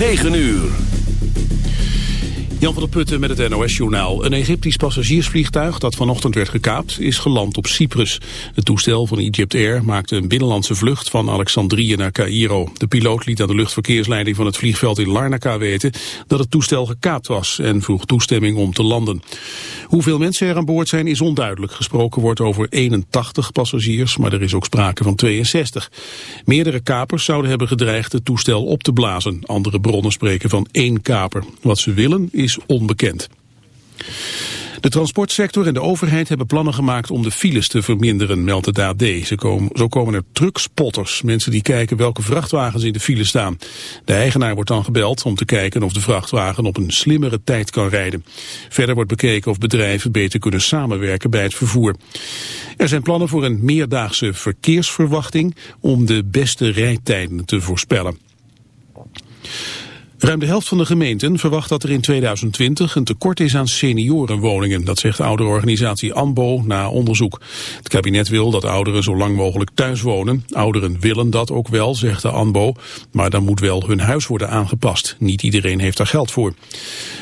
9 uur. Jan van der Putten met het NOS-journaal. Een Egyptisch passagiersvliegtuig dat vanochtend werd gekaapt is geland op Cyprus. Het toestel van Egypt Air maakte een binnenlandse vlucht van Alexandrië naar Cairo. De piloot liet aan de luchtverkeersleiding van het vliegveld in Larnaca weten dat het toestel gekaapt was en vroeg toestemming om te landen. Hoeveel mensen er aan boord zijn is onduidelijk. Gesproken wordt over 81 passagiers, maar er is ook sprake van 62. Meerdere kapers zouden hebben gedreigd het toestel op te blazen. Andere bronnen spreken van één kaper. Wat ze willen is is onbekend. De transportsector en de overheid hebben plannen gemaakt om de files te verminderen, meldt de AD. Ze komen, zo komen er truckspotters, mensen die kijken welke vrachtwagens in de file staan. De eigenaar wordt dan gebeld om te kijken of de vrachtwagen op een slimmere tijd kan rijden. Verder wordt bekeken of bedrijven beter kunnen samenwerken bij het vervoer. Er zijn plannen voor een meerdaagse verkeersverwachting om de beste rijtijden te voorspellen. Ruim de helft van de gemeenten verwacht dat er in 2020 een tekort is aan seniorenwoningen. Dat zegt de ouderenorganisatie AMBO na onderzoek. Het kabinet wil dat ouderen zo lang mogelijk thuis wonen. Ouderen willen dat ook wel, zegt de AMBO. Maar dan moet wel hun huis worden aangepast. Niet iedereen heeft daar geld voor.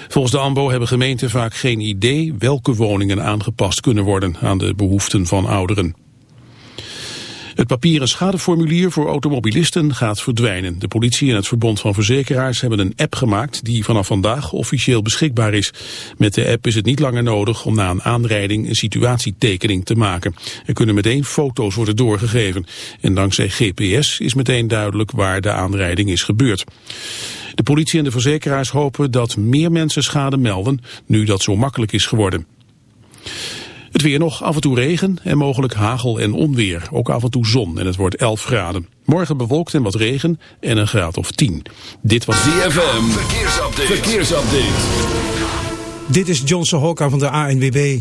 Volgens de AMBO hebben gemeenten vaak geen idee welke woningen aangepast kunnen worden aan de behoeften van ouderen. Het papieren schadeformulier voor automobilisten gaat verdwijnen. De politie en het Verbond van Verzekeraars hebben een app gemaakt die vanaf vandaag officieel beschikbaar is. Met de app is het niet langer nodig om na een aanrijding een situatietekening te maken. Er kunnen meteen foto's worden doorgegeven. En dankzij GPS is meteen duidelijk waar de aanrijding is gebeurd. De politie en de verzekeraars hopen dat meer mensen schade melden, nu dat zo makkelijk is geworden. Het weer nog, af en toe regen en mogelijk hagel en onweer. Ook af en toe zon en het wordt 11 graden. Morgen bewolkt en wat regen en een graad of 10. Dit was ZFM, verkeersupdate. verkeersupdate. Dit is Johnson Hokka van de ANWB.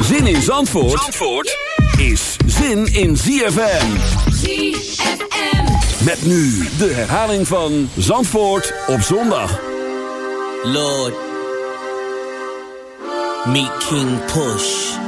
Zin in Zandvoort, Zandvoort is zin in ZFM. ZFM. Met nu de herhaling van Zandvoort op zondag. Lord, meet King Push.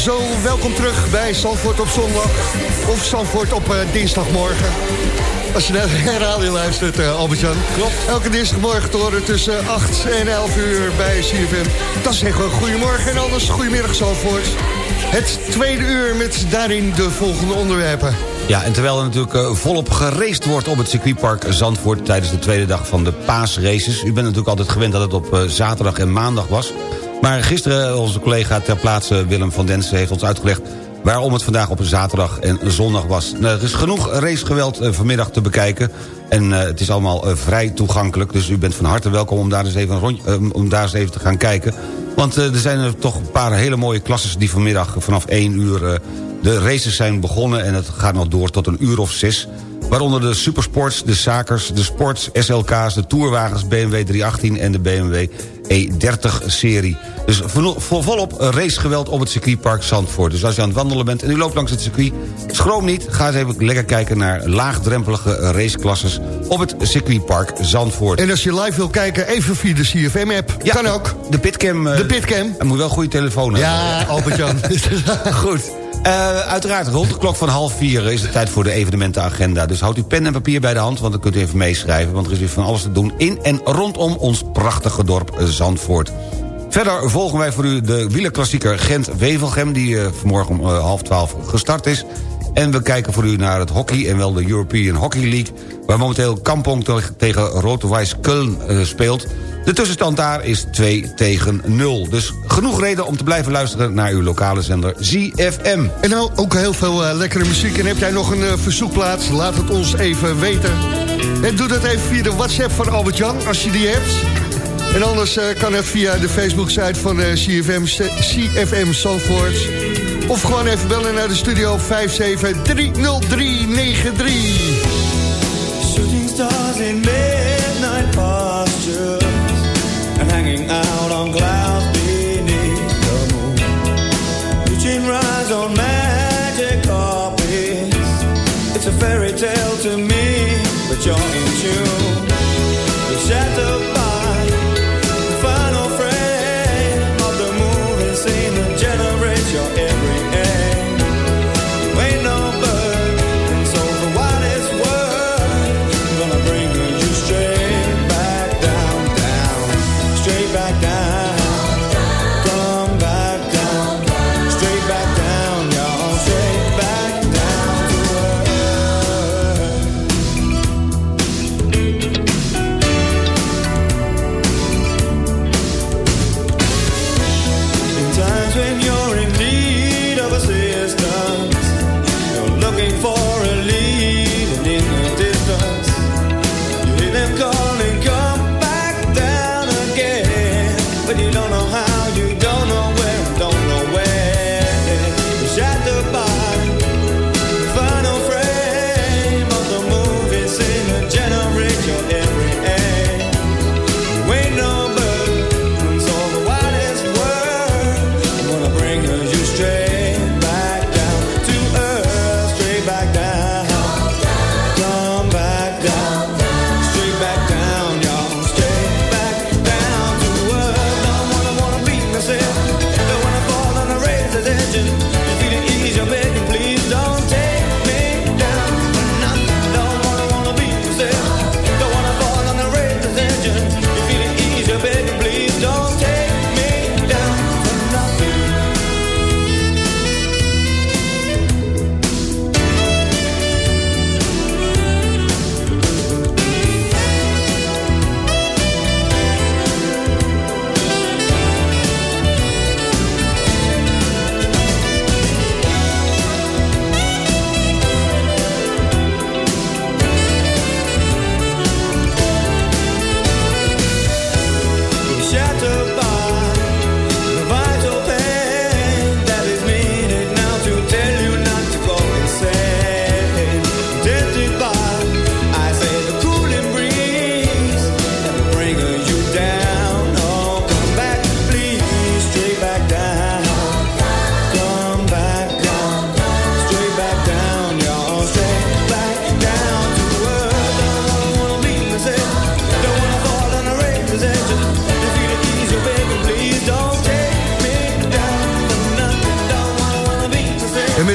Zo, welkom terug bij Zandvoort op zondag. Of Zandvoort op uh, dinsdagmorgen. Als je naar de herhaling luistert, uh, Albert-Jan. Klopt. Elke dinsdagmorgen te horen tussen 8 en 11 uur bij CFM. Dan zeggen we goedemorgen en anders goedemiddag Zandvoort. Het tweede uur met daarin de volgende onderwerpen. Ja, en terwijl er natuurlijk uh, volop gereced wordt op het circuitpark Zandvoort... tijdens de tweede dag van de paasraces. U bent natuurlijk altijd gewend dat het op zaterdag en maandag was... Maar gisteren onze collega ter plaatse Willem van Densen heeft ons uitgelegd waarom het vandaag op een zaterdag en zondag was. Nou, er is genoeg racegeweld uh, vanmiddag te bekijken. En uh, het is allemaal uh, vrij toegankelijk. Dus u bent van harte welkom om daar eens even, een om daar eens even te gaan kijken. Want er zijn er toch een paar hele mooie klasses die vanmiddag vanaf 1 uur... de races zijn begonnen en het gaat nog door tot een uur of zes. Waaronder de supersports, de zakers, de sports, SLK's, de tourwagens... BMW 318 en de BMW E30-serie. Dus volop racegeweld op het circuitpark Zandvoort. Dus als je aan het wandelen bent en u loopt langs het circuit... schroom niet, ga eens even lekker kijken naar laagdrempelige raceklasses... op het circuitpark Zandvoort. En als je live wil kijken, even via de CFM-app. Ja, kan ook. De Pitcam. De Pitcam. Hij moet wel een goede telefoon hebben. Ja, Albert-Jan. Goed. Uh, uiteraard, rond de klok van half vier is het tijd voor de evenementenagenda. Dus houd uw pen en papier bij de hand, want dan kunt u even meeschrijven... want er is weer van alles te doen in en rondom ons prachtige dorp Zandvoort. Verder volgen wij voor u de wielerklassieker Gent-Wevelgem... die uh, vanmorgen om uh, half twaalf gestart is. En we kijken voor u naar het hockey en wel de European Hockey League... waar momenteel Kampong tegen Rotowijs Köln speelt... De tussenstand daar is 2 tegen 0. Dus genoeg reden om te blijven luisteren naar uw lokale zender ZFM. En nou, ook heel veel uh, lekkere muziek. En heb jij nog een uh, verzoekplaats? Laat het ons even weten. En doe dat even via de WhatsApp van Albert-Jan, als je die hebt. En anders kan het via de Facebook-site van CFM, CFM Zandvoort. Of gewoon even bellen naar de studio 5730393. Shooting stars in midnight pastures and hanging out on clouds beneath the moon. Reaching rise on magic carpets. It's a fairy tale to me, but you're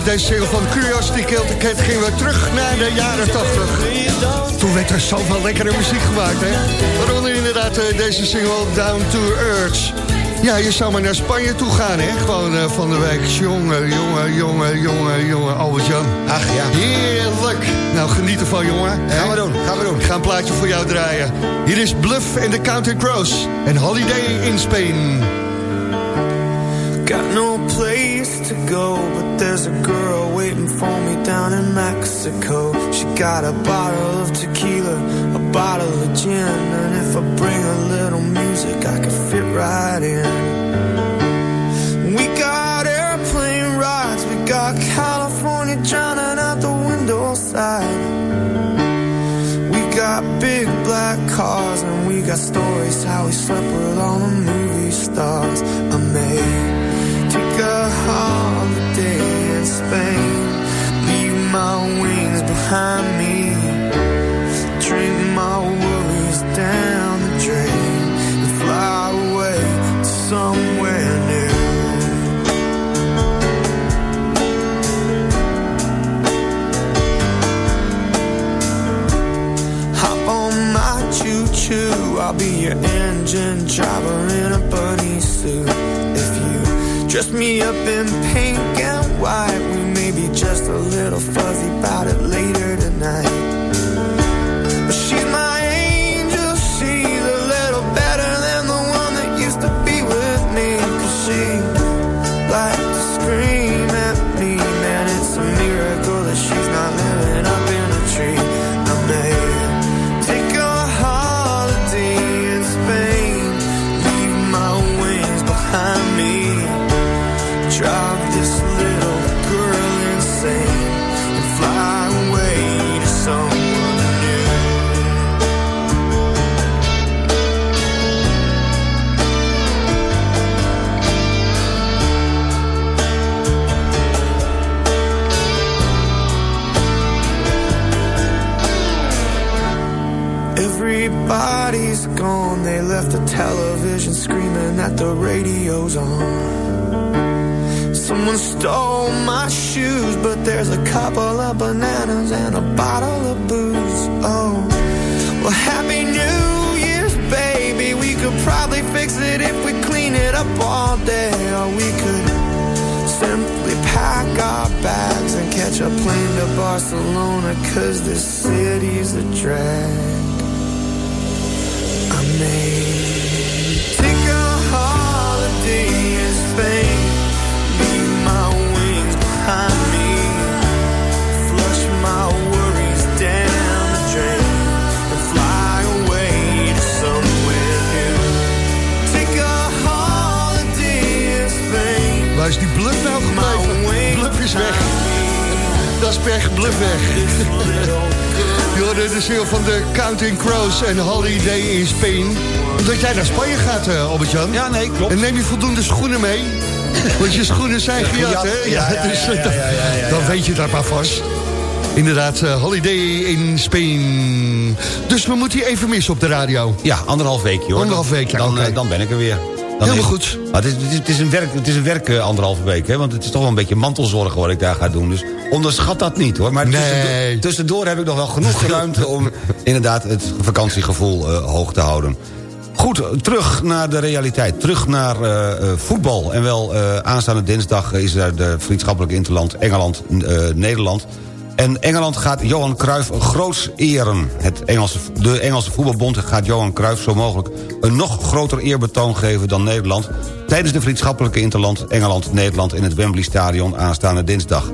deze single van Curiosity Killed the Cat gingen we terug naar de jaren 80. Toen werd er zoveel lekkere muziek gemaakt, hè. Waaronder inderdaad eh, deze single Down to Earth. Ja, je zou maar naar Spanje toe gaan, hè? Gewoon eh, van de week. Jongen, jongen, jongen, jongen, jongen, Albert-Jan. Ach ja. Heerlijk. Nou, geniet ervan, jongen. Gaan we doen, gaan we doen. Ik ga een plaatje voor jou draaien. Hier is Bluff and the Counting Crows. En Holiday in Spain. Got no place to go, but there's a girl waiting for me down in Mexico. She got a bottle of tequila, a bottle of gin, and if I bring a little music, I can fit right in. We got airplane rides, we got California drowning out the window side. We got big black cars, and we got stories how we slept with all the movie stars. I made take a in Spain. Leave my wings behind me. My worries down the drain and fly away to somewhere new. Hop on my choo-choo. I'll be your engine driver in a bunny suit. If you Dress me up in pink white. We may be just a little fuzzy about it later the radio's on. Someone stole my shoes, but there's a couple of bananas and a bottle of booze. Oh, well, Happy New Year's, baby. We could probably fix it if we clean it up all day. Or we could simply pack our bags and catch a plane to Barcelona, cause this city's a drag. I may Dat is per bluff weg. Je hoorde de ziel van de Counting Crows en Holiday in Spain. Omdat jij naar Spanje gaat, eh, Albert-Jan. Ja, nee, klopt. En neem je voldoende schoenen mee? Want je schoenen zijn gejat, hè? ja, dus dan- weet je dat maar vast. Inderdaad, eh, Holiday in Spain. Dus we moeten hier even missen op de radio. Ja, anderhalf weekje hoor. Anderhalf week, ja, dan, eh, dan ben ik er weer. Helemaal goed. Maar het, is, het, is, het is een werk, het is een werk eh, anderhalve week, hè, want het is toch wel een beetje mantelzorgen wat ik daar ga doen. Dus onderschat dat niet hoor. Maar Nee. tussendoor, tussendoor heb ik nog wel genoeg ruimte om inderdaad het vakantiegevoel eh, hoog te houden. Goed, terug naar de realiteit. Terug naar eh, voetbal. En wel aanstaande dinsdag is er de vriendschappelijke interland Engeland-Nederland. En Engeland gaat Johan Cruijff groots eren. Het Engelse, de Engelse voetbalbond gaat Johan Cruijff zo mogelijk... een nog groter eerbetoon geven dan Nederland... tijdens de vriendschappelijke interland Engeland-Nederland... in het Wembley Stadion aanstaande dinsdag.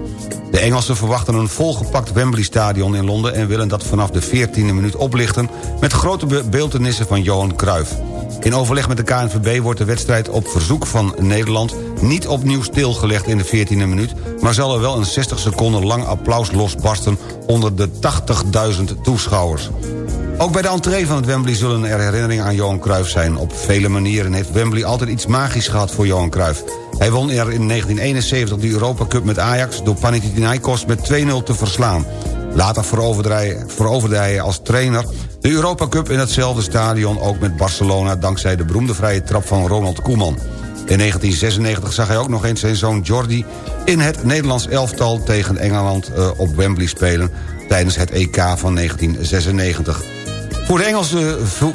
De Engelsen verwachten een volgepakt Wembley Stadion in Londen... en willen dat vanaf de 14e minuut oplichten... met grote be- beeltenissen van Johan Cruijff. In overleg met de KNVB wordt de wedstrijd op verzoek van Nederland... niet opnieuw stilgelegd in de 14e minuut... maar zal er wel een 60 seconden lang applaus losbarsten... onder de 80.000 toeschouwers. Ook bij de entree van het Wembley zullen er herinneringen aan Johan Cruijff zijn. Op vele manieren heeft Wembley altijd iets magisch gehad voor Johan Cruijff. Hij won er in 1971 de Europa Cup met Ajax... door Panathinaikos met 2-0 te verslaan. Later veroverde hij, als trainer de Europa Cup in hetzelfde stadion... ook met Barcelona dankzij de beroemde vrije trap van Ronald Koeman. In 1996 zag hij ook nog eens zijn zoon Jordi... in het Nederlands elftal tegen Engeland uh, op Wembley spelen... tijdens het EK van 1996. Voor de Engelse vo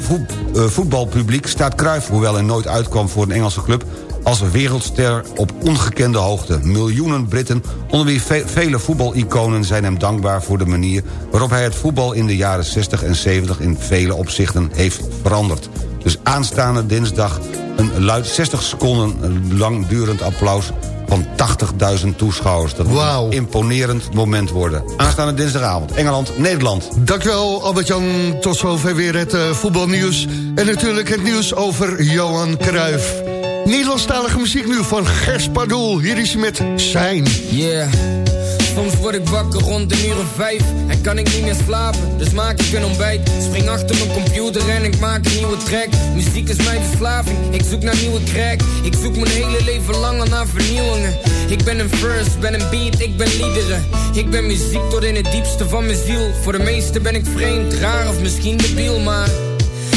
voetbalpubliek staat Cruijff... hoewel hij nooit uitkwam voor een Engelse club als wereldster op ongekende hoogte. Miljoenen Britten, onder wie ve vele voetbaliconen... zijn hem dankbaar voor de manier waarop hij het voetbal... in de jaren 60 en 70 in vele opzichten heeft veranderd. Dus aanstaande dinsdag een luid 60 seconden lang durend applaus van 80.000 toeschouwers. Dat moet een imponerend moment worden. Aanstaande dinsdagavond, Engeland, Nederland. Dankjewel Albert-Jan, tot zover weer het uh, voetbalnieuws. En natuurlijk het nieuws over Johan Cruijff. Nederlandstalige muziek nu van Gers Pardoel. Hier is met Zijn. Yeah. Soms word ik wakker rond de uur of vijf En kan ik niet meer slapen, dus maak ik een ontbijt Spring achter mijn computer en ik maak een nieuwe track Muziek is mijn verslaving, ik zoek naar nieuwe crack Ik zoek mijn hele leven lang al naar vernieuwingen Ik ben een verse, ben een beat, ik ben liederen Ik ben muziek tot in het diepste van mijn ziel Voor de meesten ben ik vreemd, raar of misschien debiel, maar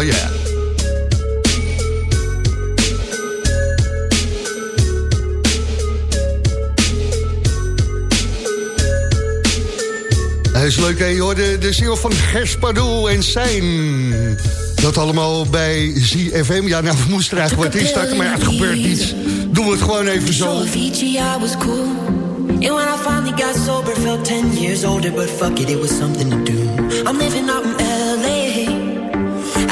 Oh ja. Hij is leuk, hè? Je hoorde de single van Gers Pardoel en Zijn. Dat allemaal bij ZFM. Ja, nou, we moesten er eigenlijk wat instarten, maar ja, het gebeurt niets. Doen we het gewoon even zo. And when I finally got sober, felt 10 years older, but fuck it, it was something to do. I'm living out in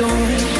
storm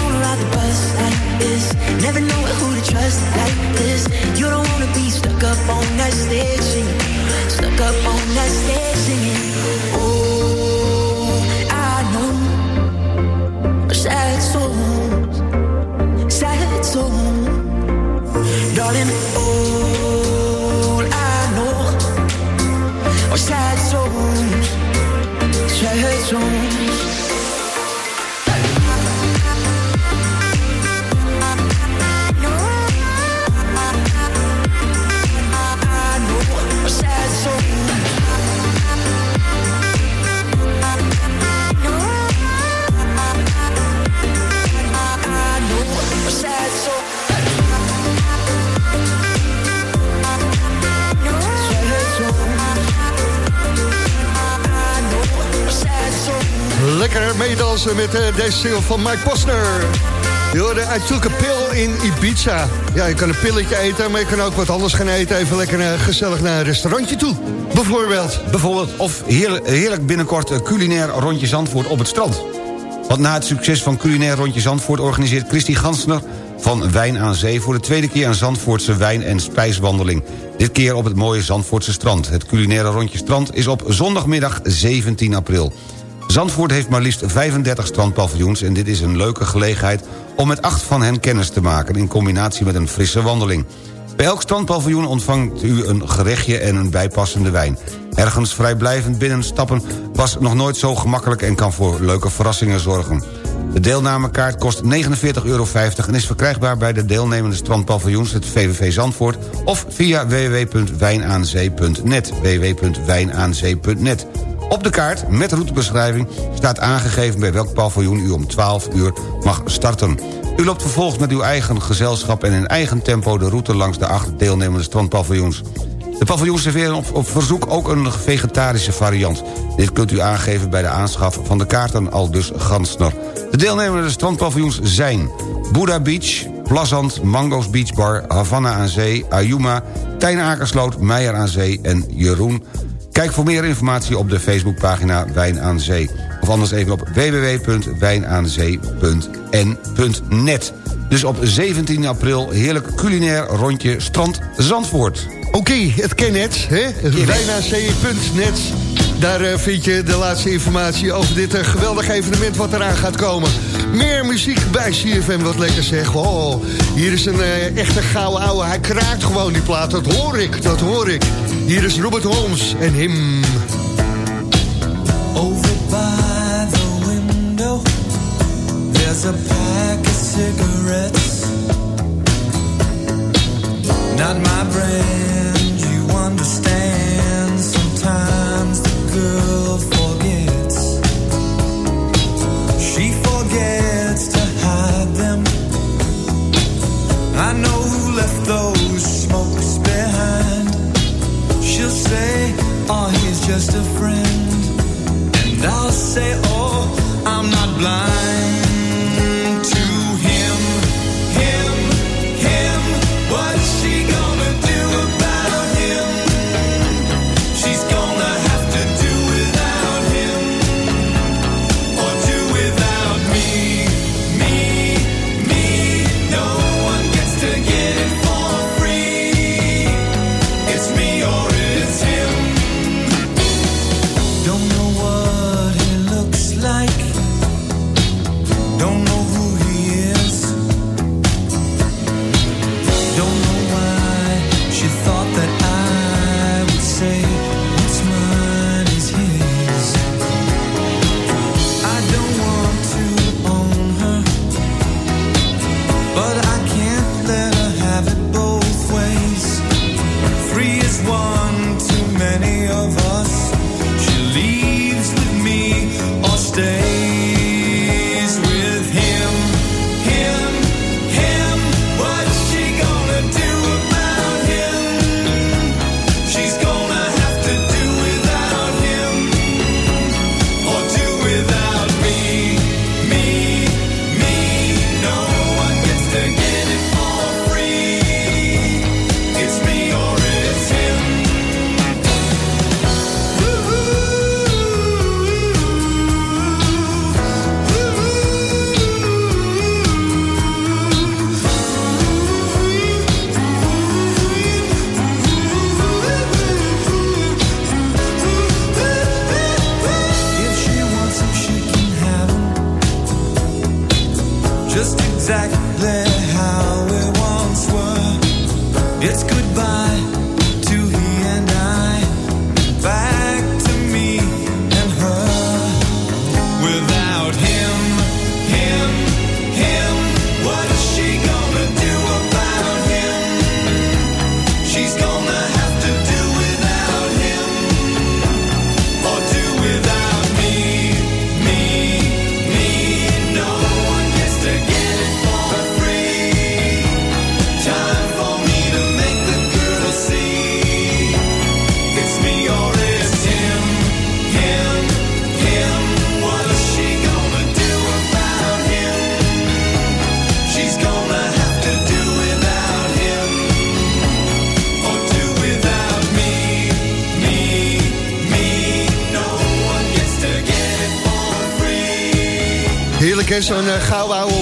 Never know who to trust like this. You don't wanna be stuck up on that stage. Stuck up on that stage. Oh, I know. Sad souls, sad souls. Darling, all I know sad souls, sad souls. Lekker meedansen met eh, deze single van Mike Posner. Je I took a pill in Ibiza. Ja, je kan een pilletje eten, maar je kan ook wat anders gaan eten. Even lekker eh, gezellig naar een restaurantje toe. Bijvoorbeeld. Bijvoorbeeld, of heerlijk, binnenkort een culinair rondje Zandvoort op het strand. Want na het succes van culinair rondje Zandvoort... organiseert Christy Gansner van Wijn aan Zee... voor de tweede keer een Zandvoortse wijn- en spijswandeling. Dit keer op het mooie Zandvoortse strand. Het culinaire rondje strand is op zondagmiddag 17 april. Zandvoort heeft maar liefst 35 strandpaviljoens... en dit is een leuke gelegenheid om met acht van hen kennis te maken... in combinatie met een frisse wandeling. Bij elk strandpaviljoen ontvangt u een gerechtje en een bijpassende wijn. Ergens vrijblijvend binnenstappen was nog nooit zo gemakkelijk... en kan voor leuke verrassingen zorgen. De deelnamekaart kost 49,50 euro en is verkrijgbaar bij de deelnemende strandpaviljoens... het VVV Zandvoort of via www.wijnaanzee.net www.wijnaanzee.net op de kaart, met routebeschrijving, staat aangegeven... bij welk paviljoen u om 12 uur mag starten. U loopt vervolgens met uw eigen gezelschap en in eigen tempo... de route langs de acht deelnemende strandpaviljoens. De paviljoens serveren op, verzoek ook een vegetarische variant. Dit kunt u aangeven bij de aanschaf van de kaarten, al dus Gansner. De deelnemende strandpaviljoens zijn... Buddha Beach, Plazant, Mango's Beach Bar, Havana aan Zee, Ayuma... Tijn Akersloot, Meijer aan Zee en Jeroen Kijk voor meer informatie op de Facebookpagina Wijn aan Zee. Of anders even op www.wijnaanzee.n.net. Dus op 17 april heerlijk culinair rondje strand Zandvoort. Oké, het ken het, hè? Wijnaanzee.net. Daar uh, vind je de laatste informatie over dit uh, geweldige evenement wat eraan gaat komen. Meer muziek bij CFM, wat lekker zeg. Oh, hier is een uh, echte gouden ouwe. Hij kraakt gewoon die plaat, dat hoor ik, dat hoor ik. Hier is Robert Holmes en him. Over by the window There's a pack of cigarettes Not my brand, you understand just a friend. And I'll say, oh, I'm not blind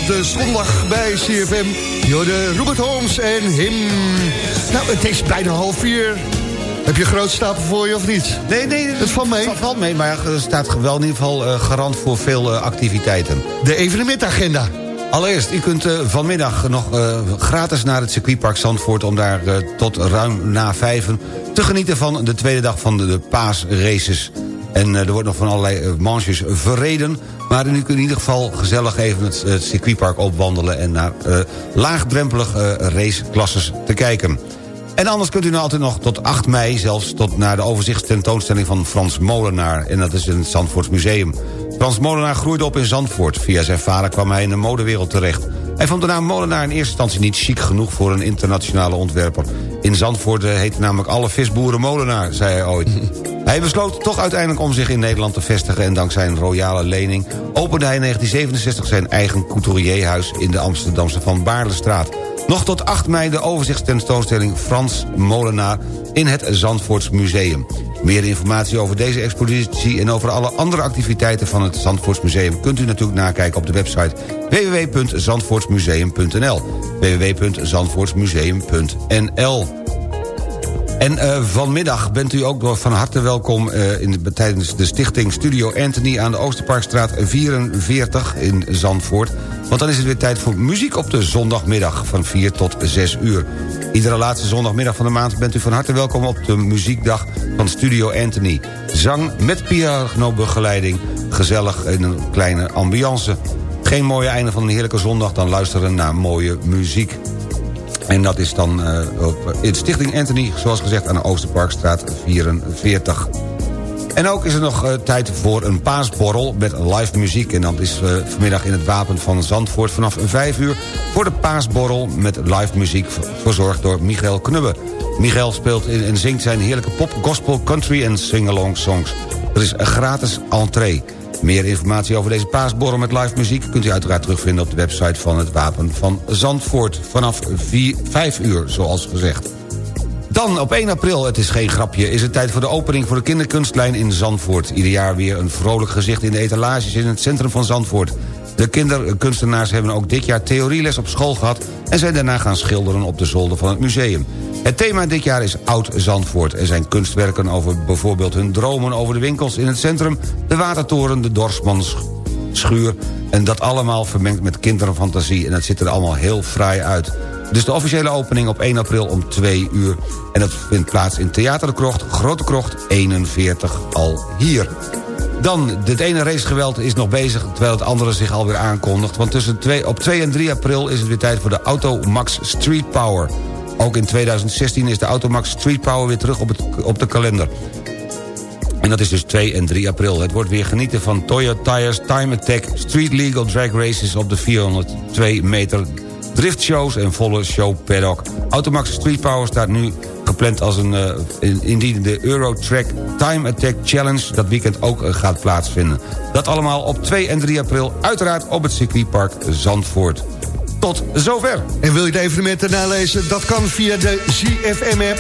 de zondag bij CFM. Jorde Robert Holmes en Him. Nou, het is bijna half vier. Heb je groot stapel voor je of niet? Nee, nee. Het valt mee. Het valt mee, maar er staat wel in ieder geval eh, garant voor veel eh, activiteiten. De evenementagenda. Allereerst, u kunt eh, vanmiddag nog gratis naar het circuitpark Zandvoort... om daar tot ruim na vijven te genieten van de tweede dag van de, de paasraces. En er wordt nog van allerlei manches verreden... maar u kunt in ieder geval gezellig even het, het circuitpark opwandelen... en naar eh, laagdrempelige eh, raceklasses te kijken. En anders kunt u nou altijd nog tot 8 mei zelfs... tot naar de overzichtstentoonstelling van Frans Molenaar. En dat is in het Zandvoorts Museum. Frans Molenaar groeide op in Zandvoort. Via zijn vader kwam hij in de modewereld terecht. Hij vond de naam Molenaar in eerste instantie niet chic genoeg... voor een internationale ontwerper. In Zandvoort eh, heette namelijk alle visboeren Molenaar, zei hij ooit. Hij besloot toch uiteindelijk om zich in Nederland te vestigen... en dankzij een royale lening opende hij in 1967 zijn eigen couturierhuis... in de Amsterdamse Van Baarlestraat. Nog tot 8 mei de overzichtstentoonstelling Frans Molenaar... in het Zandvoorts Museum. Meer informatie over deze expositie en over alle andere activiteiten van het Zandvoorts Museum... kunt u natuurlijk nakijken op de website www.zandvoortsmuseum.nl www.zandvoortsmuseum.nl en uh, vanmiddag bent u ook van harte welkom uh, in de, tijdens de stichting Studio Anthony... aan de Oosterparkstraat 44 in Zandvoort. Want dan is het weer tijd voor muziek op de zondagmiddag van 4 tot 6 uur. Iedere laatste zondagmiddag van de maand bent u van harte welkom... op de muziekdag van Studio Anthony. Zang met piano-begeleiding, gezellig in een kleine ambiance. Geen mooie einde van een heerlijke zondag... dan luisteren naar mooie muziek. En dat is dan uh, op, in Stichting Anthony, zoals gezegd... aan de Oosterparkstraat 44. En ook is er nog uh, tijd voor een paasborrel met live muziek. En dat is vanmiddag in het Wapen van Zandvoort vanaf 5 uur... voor de paasborrel met live muziek verzorgd door Michael Knubbe. Michael speelt en zingt zijn heerlijke pop, gospel, country en sing-along songs. Dat is een gratis entree. Meer informatie over deze paasborrel met live muziek... kunt u uiteraard terugvinden op de website van het Wapen van Zandvoort... vanaf 4, 5 uur, zoals gezegd. Dan op 1 april, het is geen grapje, is het tijd voor de opening... voor de kinderkunstlijn in Zandvoort. Ieder jaar weer een vrolijk gezicht in de etalages in het centrum van Zandvoort. De kinderkunstenaars hebben ook dit jaar theorieles op school gehad... en zijn daarna gaan schilderen op de zolder van het museum. Het thema dit jaar is Oud Zandvoort. Er zijn kunstwerken over bijvoorbeeld hun dromen over de winkels in het centrum... de watertoren, de Dorsmanschuur... en dat allemaal vermengd met kinderfantasie. En dat ziet er allemaal heel fraai uit. Dus de officiële opening op 1 april om 2 uur. En dat vindt plaats in Theater de Krocht, Grote Krocht 41 al hier. Dan, het ene racegeweld is nog bezig... terwijl het andere zich alweer aankondigt. Want tussen 2, op 2 en 3 april is het weer tijd voor de Automax Street Power. Ook in 2016 is de Automax Street Power weer terug op, het, op de kalender. En dat is dus 2 en 3 april. Het wordt weer genieten van Toyota Tires, Time Attack... Street Legal Drag Races op de 402 meter... driftshows en volle show paddock. Automax Street Power staat nu gepland als een... Uh, indien de Eurotrack Time Attack Challenge... dat weekend ook uh, gaat plaatsvinden. Dat allemaal op 2 en 3 april... uiteraard op het circuitpark Zandvoort. Tot zover. En wil je de evenementen nalezen? Dat kan via de ZFM-app.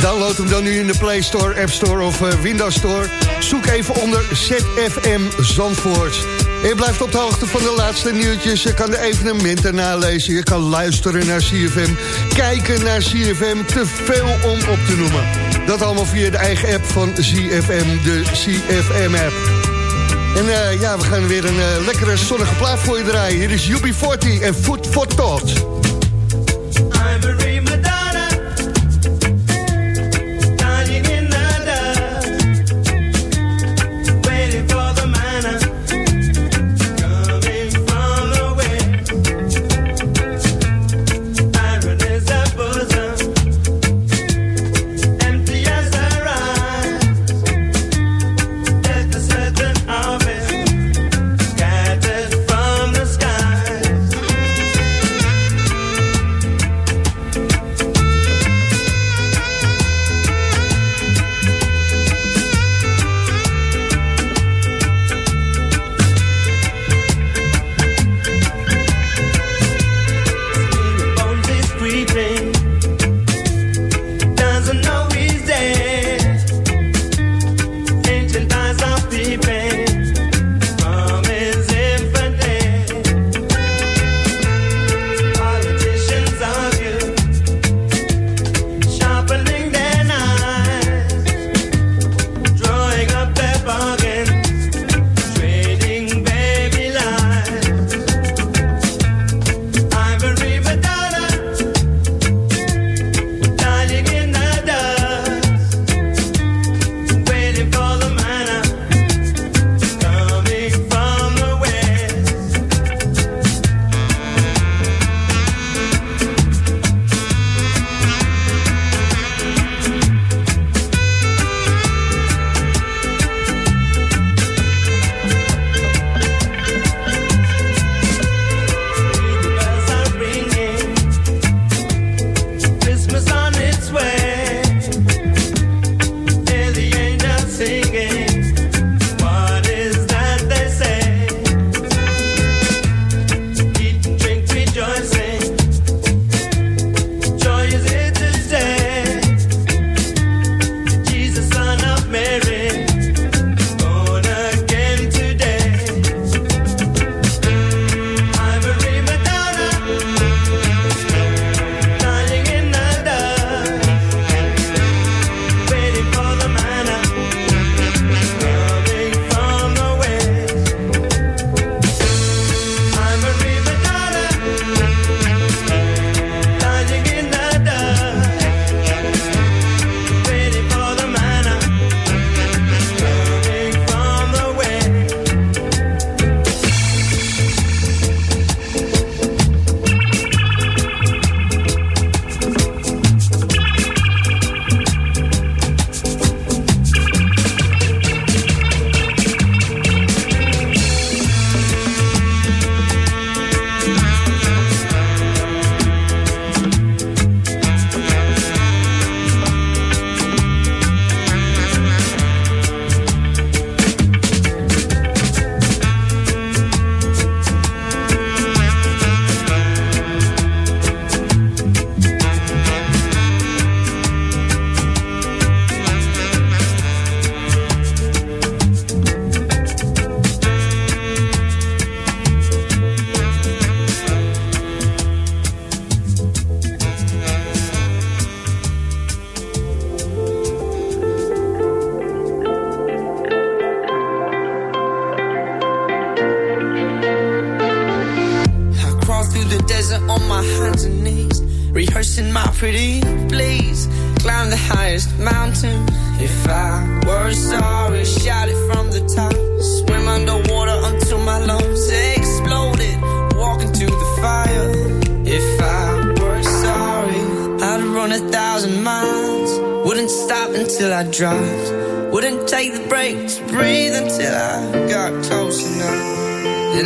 Download hem dan nu in de Play Store, App Store of uh, Windows Store. Zoek even onder ZFM Zandvoort. Je blijft op de hoogte van de laatste nieuwtjes. Je kan de evenementen nalezen. Je kan luisteren naar CFM. Kijken naar CFM. Te veel om op te noemen. Dat allemaal via de eigen app van ZFM, De ZFM app. En eh, ja, we gaan weer een eh, lekkere zonnige plaat voor je draaien. Hier is UB40 en Food for Thought.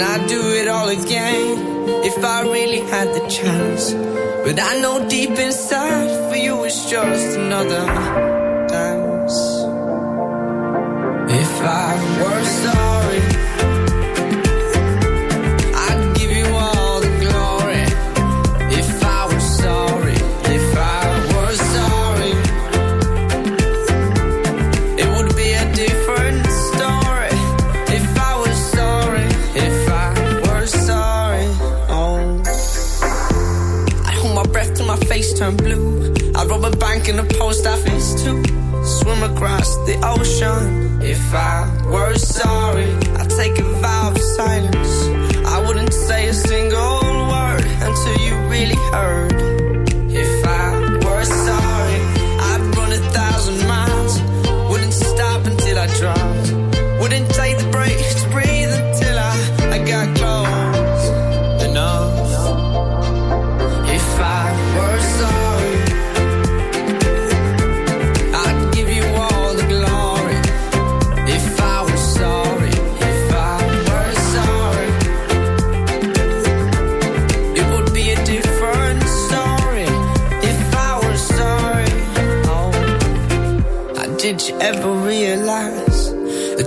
Would I do it all again if I really had the chance? But I know deep inside for you it's just another dance. If I were someone turn blue. I rob a bank in the post office too. Swim across the ocean. If I were sorry, I'd take a vow of silence. I wouldn't say a single word until you really heard.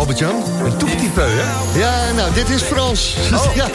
Albert-Jan? Een toektype, hè? Ja, nou, dit is Frans. Ja.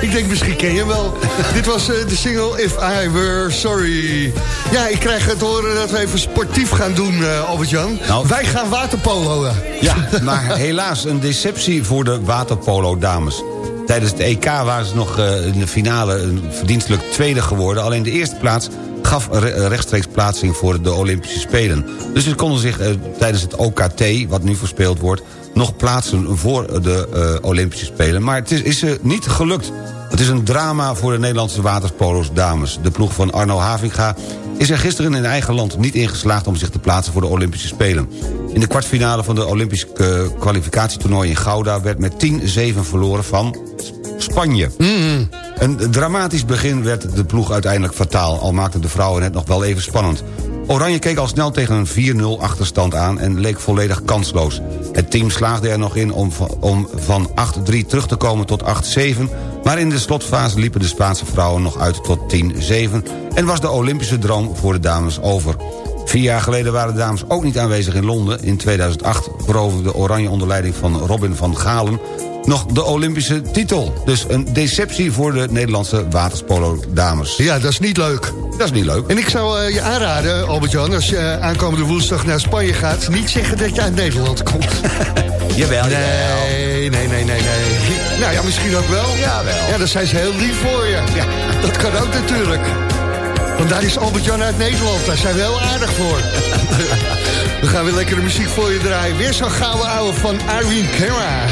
ik denk, misschien ken je hem wel. dit was eh, de single If I Were Sorry. Ja, ik krijg het horen dat we even sportief gaan doen, eh, Albert-Jan. Nou. Wij gaan waterpoloen. Ja, maar helaas een deceptie voor de waterpolo-dames. Tijdens het EK waren ze nog eh, in de finale een verdienstelijk tweede geworden. Alleen de eerste plaats gaf re- rechtstreeks plaatsing voor de Olympische Spelen. Dus ze konden zich eh, tijdens het OKT, wat nu verspeeld wordt... nog plaatsen voor de eh, Olympische Spelen. Maar het is, is niet gelukt. Het is een drama voor de Nederlandse waterpolo's dames. De ploeg van Arno Havinga is er gisteren in eigen land niet in geslaagd... om zich te plaatsen voor de Olympische Spelen. In de kwartfinale van de Olympische eh, kwalificatietoernooi in Gouda... werd met 10-7 verloren van Spanje. Een dramatisch begin werd de ploeg uiteindelijk fataal... al maakten de vrouwen het nog wel even spannend. Oranje keek al snel tegen een 4-0 achterstand aan en leek volledig kansloos. Het team slaagde er nog in om, va- om van 8-3 terug te komen tot 8-7... maar in de slotfase liepen de Spaanse vrouwen nog uit tot 10-7... en was de Olympische droom voor de dames over. Vier jaar geleden waren de dames ook niet aanwezig in Londen. In 2008 veroverde Oranje onder leiding van Robin van Galen nog de Olympische titel. Dus een deceptie voor de Nederlandse waterspolo-dames. Ja, dat is niet leuk. Dat is niet leuk. En ik zou eh, je aanraden, Albert-Jan, als je eh, aankomende woensdag naar Spanje gaat... niet zeggen dat je uit Nederland komt. Jawel, Nee, nee, nee, nee, nee. Nou ja, misschien ook wel. Jawel. Ja, dan zijn ze heel lief voor je. Ja, dat kan ook natuurlijk. Want daar is Albert-Jan uit Nederland. Daar zijn we heel aardig voor. We gaan weer lekkere muziek voor je draaien. Weer zo'n gouden ouwe van Irene Cara.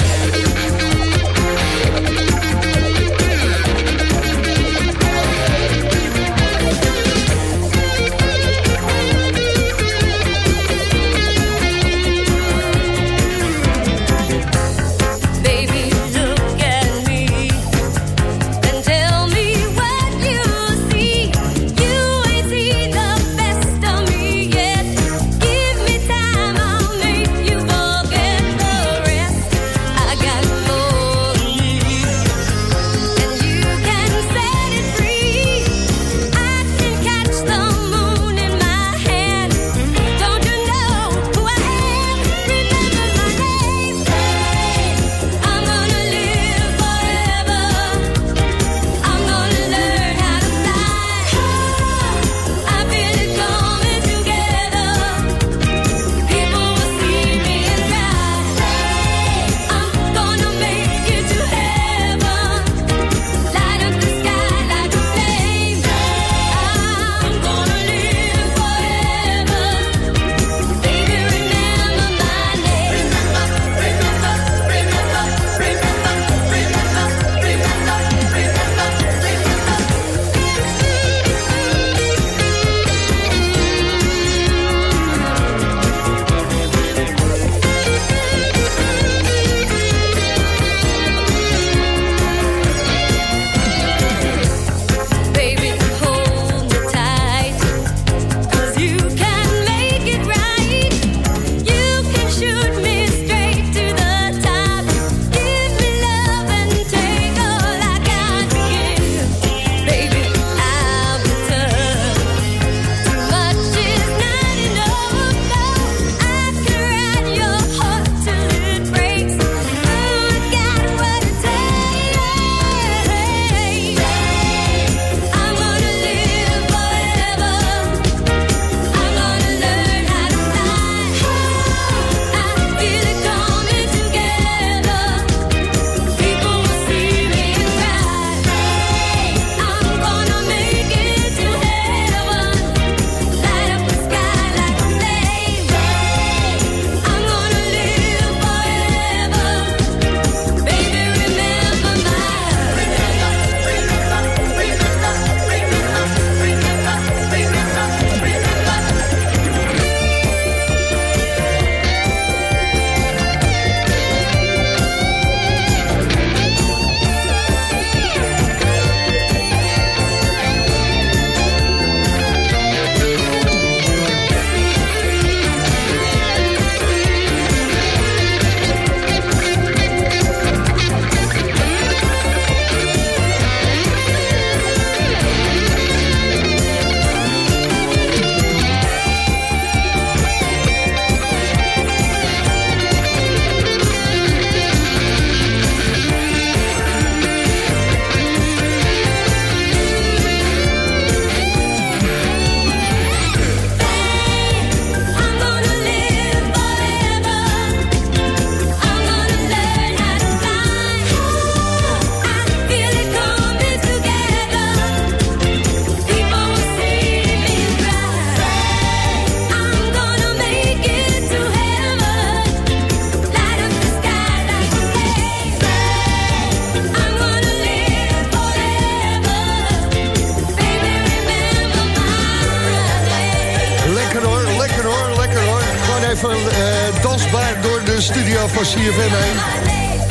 Van CFM heen.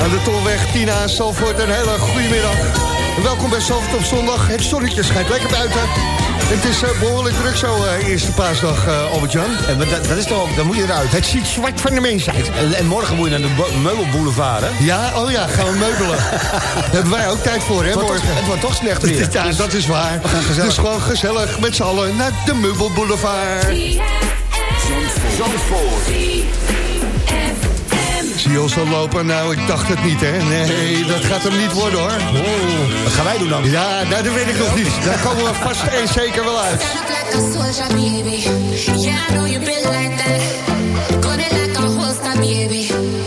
Aan de Tolweg, Tina, Salvoort, een hele goede middag. Welkom bij Salvoort op zondag. Het zonnetje schijnt lekker buiten. Het is eh, behoorlijk druk zo, eh, eerste paasdag, eh, Albert-Jan. En dat, dat is toch ook, dan moet je eruit. Het ziet zwart van de mensheid. En, en morgen moet je naar de bo- meubelboulevard, hè? Ja, oh ja, gaan we meubelen. Daar hebben wij ook tijd voor, hè, Het morgen. toch- het wordt toch slecht weer. Ja, Dus- dat is waar. We gaan gezellig. Dus gewoon gezellig met z'n allen naar de Meubelboulevard. Zie je ons al lopen? Nou, ik dacht het niet, hè. Nee, dat gaat hem niet worden, hoor. Wat gaan wij doen dan? Ja, nou, dat weet ik nog niet. Daar komen we vast en zeker wel uit. Baby.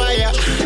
Fire.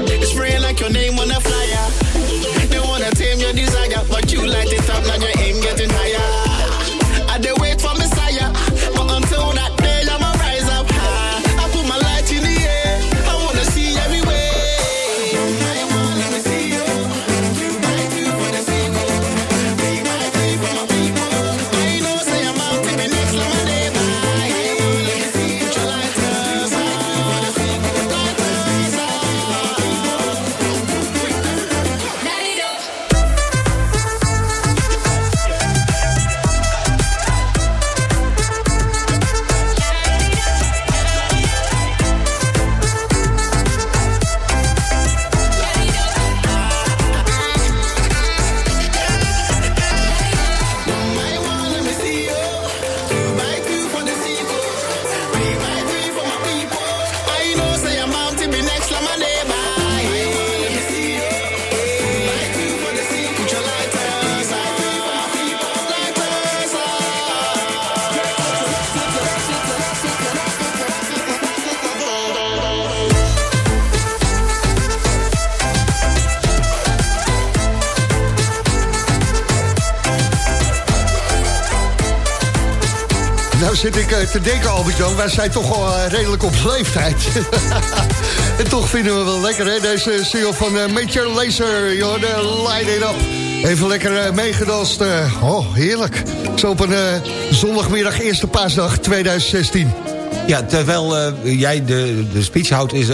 Te denken, Albert-Jan, wij zijn toch al eh, redelijk op leeftijd. en toch vinden we wel lekker, hè? Deze single van eh, Major Lazer, joh, de Light It Up. Even lekker eh, meegedanst. oh, heerlijk. Zo op een zondagmiddag, eerste paasdag 2016. Ja, terwijl jij de, de speech houdt... is,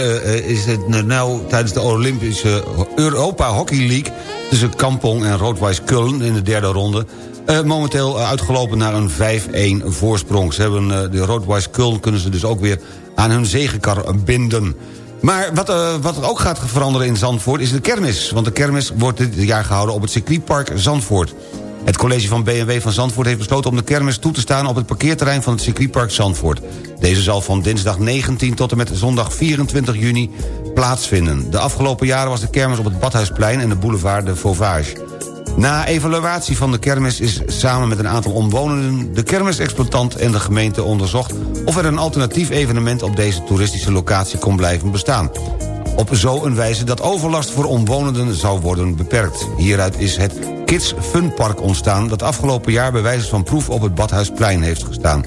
is het nou tijdens de Olympische Europa Hockey League... tussen Kampong en Roodwijs Kullen in de derde ronde... eh, momenteel eh, uitgelopen naar een 5-1 voorsprong. Ze hebben eh, de Roodwijs Kullen kunnen ze dus ook weer aan hun zegenkar binden. Maar wat, wat er ook gaat veranderen in Zandvoort is de kermis. Want de kermis wordt dit jaar gehouden op het circuitpark Zandvoort. Het college van BMW van Zandvoort heeft besloten om de kermis toe te staan... op het parkeerterrein van het circuitpark Zandvoort. Deze zal van dinsdag 19 tot en met zondag 24 juni plaatsvinden. De afgelopen jaren was de kermis op het Badhuisplein en de boulevard de Fauvage. Na evaluatie van de kermis is samen met een aantal omwonenden... de kermisexploitant en de gemeente onderzocht... of er een alternatief evenement op deze toeristische locatie kon blijven bestaan. Op zo'n wijze dat overlast voor omwonenden zou worden beperkt. Hieruit is het Kids Fun Park ontstaan... dat afgelopen jaar bij wijze van proef op het Badhuisplein heeft gestaan.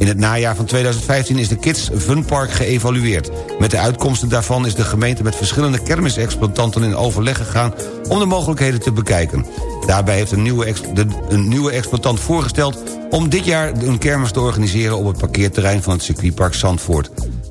In het najaar van 2015 is de Kids Fun Park geëvalueerd. Met de uitkomsten daarvan is de gemeente met verschillende kermisexploitanten in overleg gegaan om de mogelijkheden te bekijken. Daarbij heeft een nieuwe, een nieuwe exploitant voorgesteld om dit jaar een kermis te organiseren op het parkeerterrein van het circuitpark Zandvoort.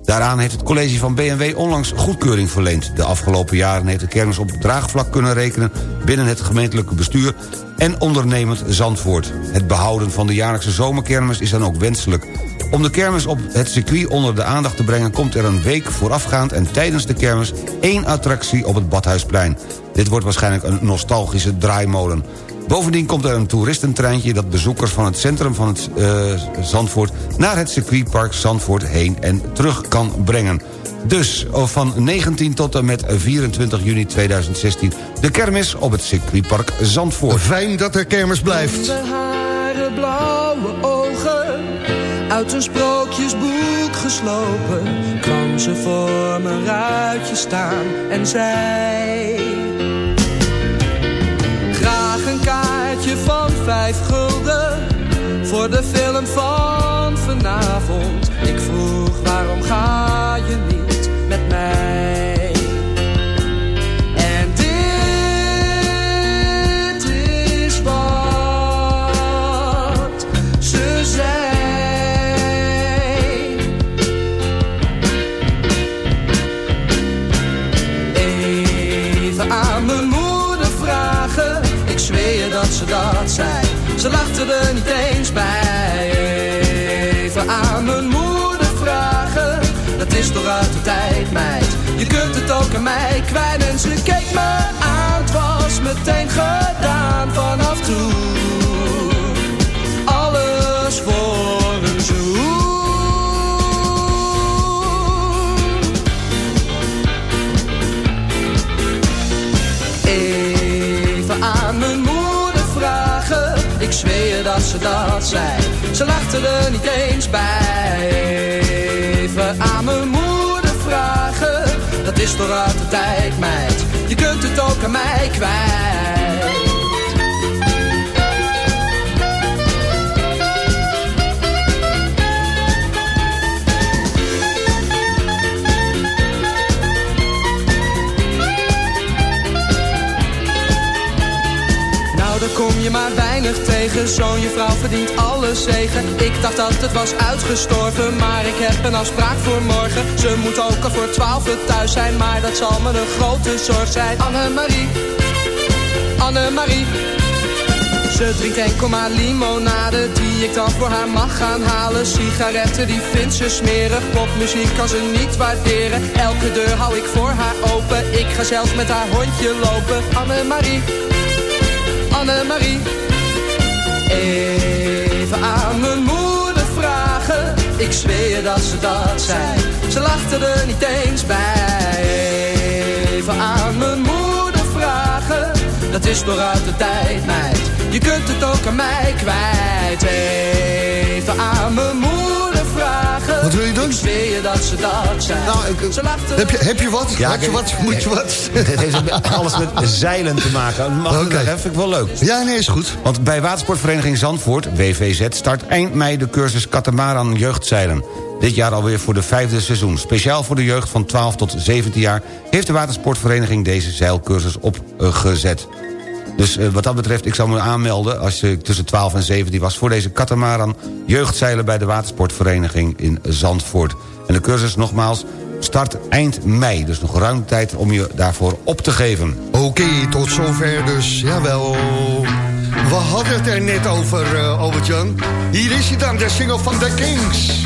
Daaraan heeft het college van BMW onlangs goedkeuring verleend. De afgelopen jaren heeft de kermis op draagvlak kunnen rekenen... binnen het gemeentelijke bestuur en ondernemend Zandvoort. Het behouden van de jaarlijkse zomerkermis is dan ook wenselijk. Om de kermis op het circuit onder de aandacht te brengen... komt er een week voorafgaand en tijdens de kermis... één attractie op het Badhuisplein. Dit wordt waarschijnlijk een nostalgische draaimolen. Bovendien komt er een toeristentreintje... dat bezoekers van het centrum van het eh, Zandvoort... naar het circuitpark Zandvoort heen en terug kan brengen. Dus oh, van 19 tot en met 24 juni 2016... de kermis op het circuitpark Zandvoort. Fijn dat er kermis blijft. Blonde haren, blauwe ogen, uit een sprookjesboek geslopen, kwam ze voor mijn ruitje staan en zei: voor de film van vanavond. Ik vroeg waarom ga het mij kwijt en ze keek me aan. Het was meteen gedaan vanaf toen. Alles voor een zoen. Even aan mijn moeder vragen. Ik zweer dat ze dat zei. Ze lachte er niet eens bij. Is de tijd, meid. Je kunt het ook aan mij kwijt. Nou, daar kom je maar weinig tegen. Zo'n je vrouw verdient alle zegen. Ik dacht dat het was uitgestorven, maar ik heb een afspraak voor morgen. Ze moet ook al voor twaalf thuis zijn, maar dat zal me een grote zorg zijn. Annemarie, Annemarie. Ze drinkt enkel maar limonade Die ik dan voor haar mag gaan halen Sigaretten die vindt ze smerig Popmuziek kan ze niet waarderen Elke deur hou ik voor haar open Ik ga zelfs met haar hondje lopen Annemarie Annemarie. Even aan mijn moeder vragen. Ik zweer dat ze dat zei. Ze lachte er niet eens bij. Even aan mijn moeder vragen. Dat is toch uit de tijd, meid. Je kunt het ook aan mij kwijt. Even aan mijn moeder vragen. Wat wil je doen? Ik zweer je dat ze dat zei. Nou, ik- ze lachte Heb je, heb je wat? Ja, Had je ik- wat? Moet je wat? Het heeft alles met zeilen te maken. Mag ik Oké. dat even? Vind ik wel leuk. Ja, nee, is goed. Want bij watersportvereniging Zandvoort, WVZ... start eind mei de cursus Katamaran jeugdzeilen. Dit jaar alweer voor de vijfde seizoen. Speciaal voor de jeugd van 12 tot 17 jaar... heeft de watersportvereniging deze zeilcursus opgezet. Dus eh, wat dat betreft, ik zou me aanmelden... als je tussen 12 en 17 was... voor deze katamaran jeugdzeilen bij de watersportvereniging in Zandvoort. En de cursus nogmaals start eind mei. Dus nog ruim tijd om je daarvoor op te geven. Oké, tot zover dus. Jawel. We hadden het er net over, eh Albert-Jan. Hier is hij dan, de single van The Kings.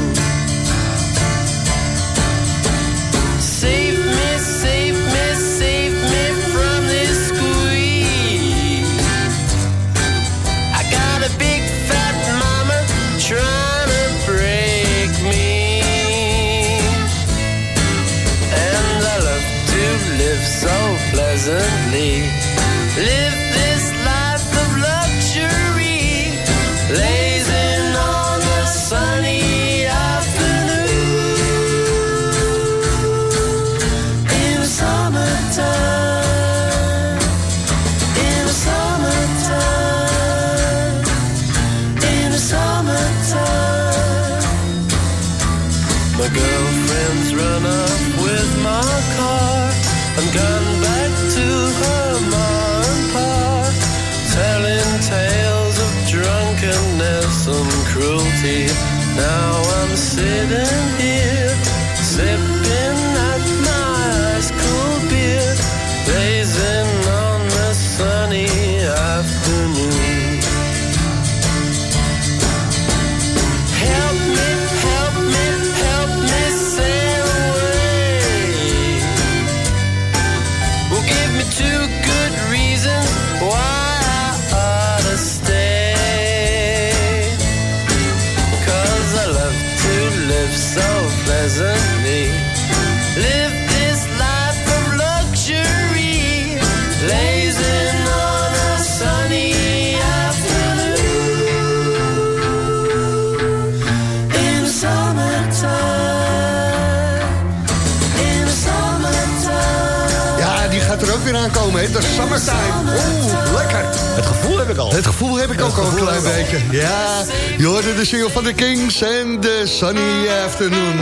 heb ik ook al een klein beetje. Ja, je hoorde de single van de Kings en de Sunny Afternoon.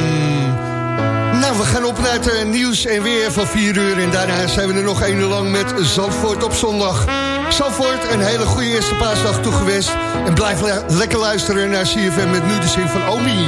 Nou, we gaan op naar het eh, nieuws en weer van 4 uur. En daarna zijn we er nog een uur lang met Zandvoort op zondag. Zandvoort, een hele goede eerste paasdag toegewenst. En blijf lekker luisteren naar CFM met nu de zin van Omi.